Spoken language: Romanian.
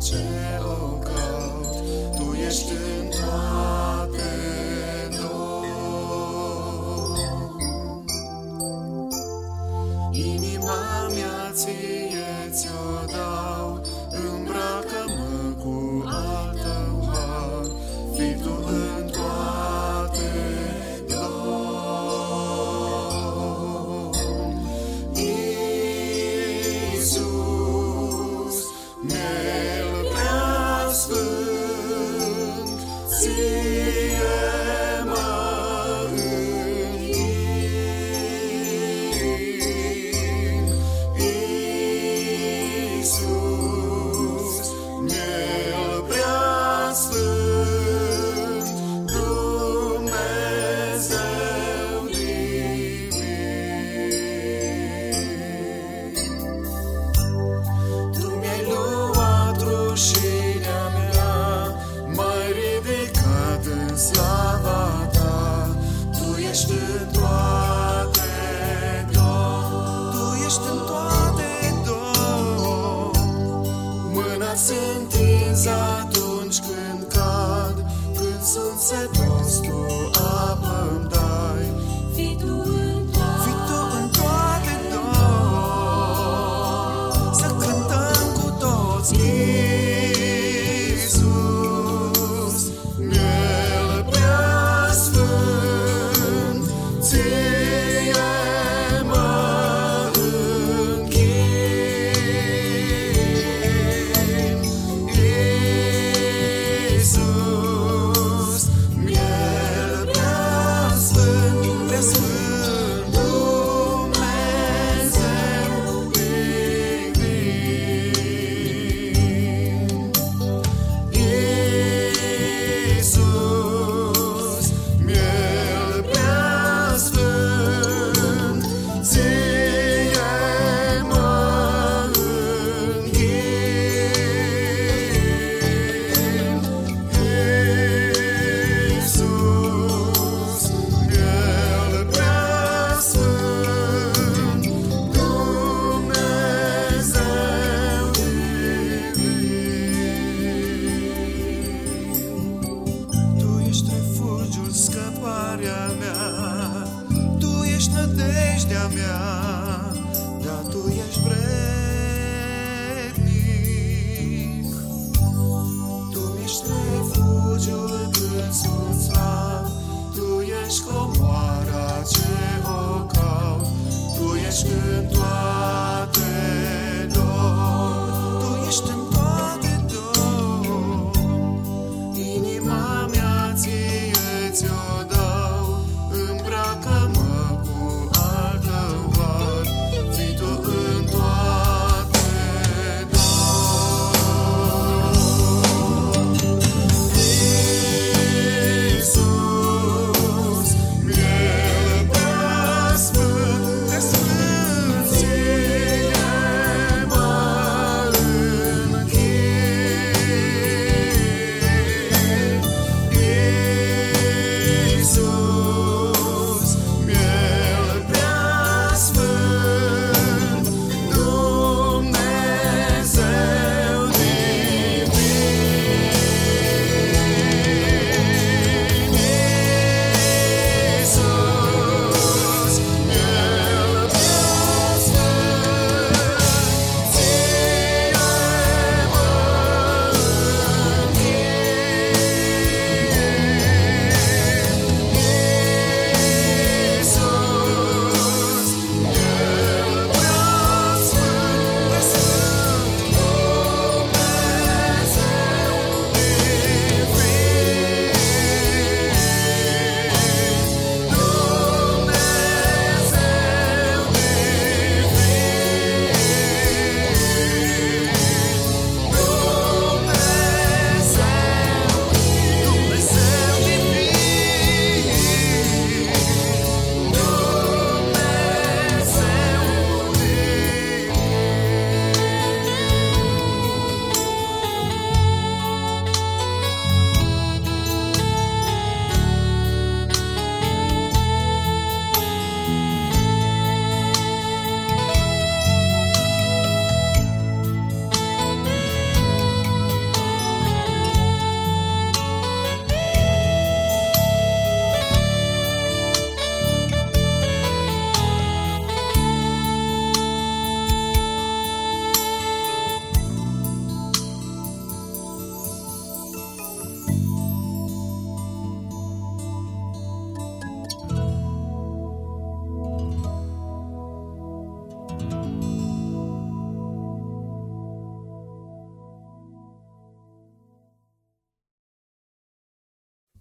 ce ocaz, Tu ești în toate noi. Inima mea ție ți-o dau, sfânt, ție ești în toate, Domn. Tu ești în toate, Domn. Mâna ți întins atunci când cad, când sunt setos, tu apă-mi dai. Fii tu în Fii tu în toate, Domn, să cântăm cu toți. Scăparea mea, Tu ești nădejdea mea, da, Tu ești vremea